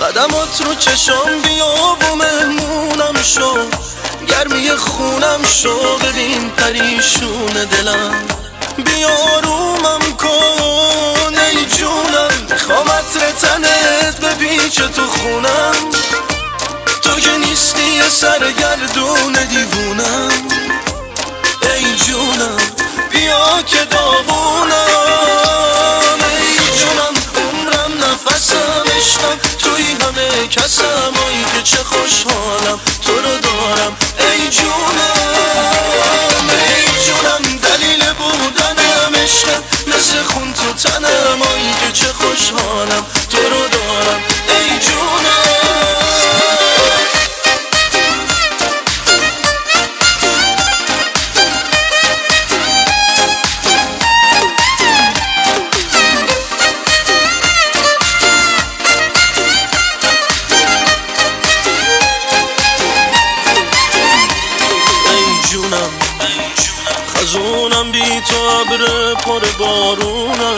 قدمات رو چشام بیا و مهمونم شو. گرمی خونم شو ببین پریشون دلم. بیا رومم کن ای جونم. می‌خوام عطر تنت بپیچه تو خونم. تو که نیستی سرگردون دیوونم. ای جونم بیا که داغونم خزونم بی تو ابر پر بارونم.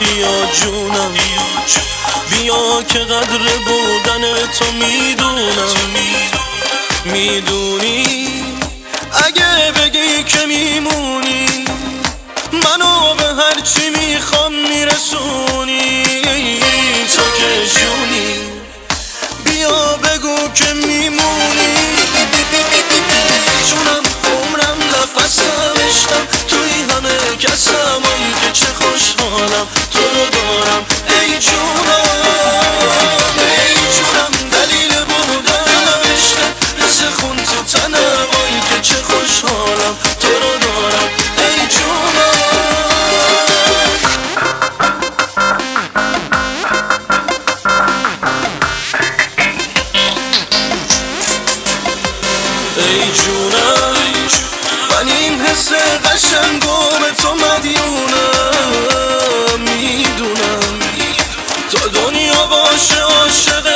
بیا جونم. بیا که قدر بودن تو می‌دونم. می‌دونی؟ اگه بگی که میمونی منو به هرچی می‌خوام حس قشنگم تو مدیونم می‌دونم. تا دنیا باشه عاشق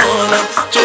hold up.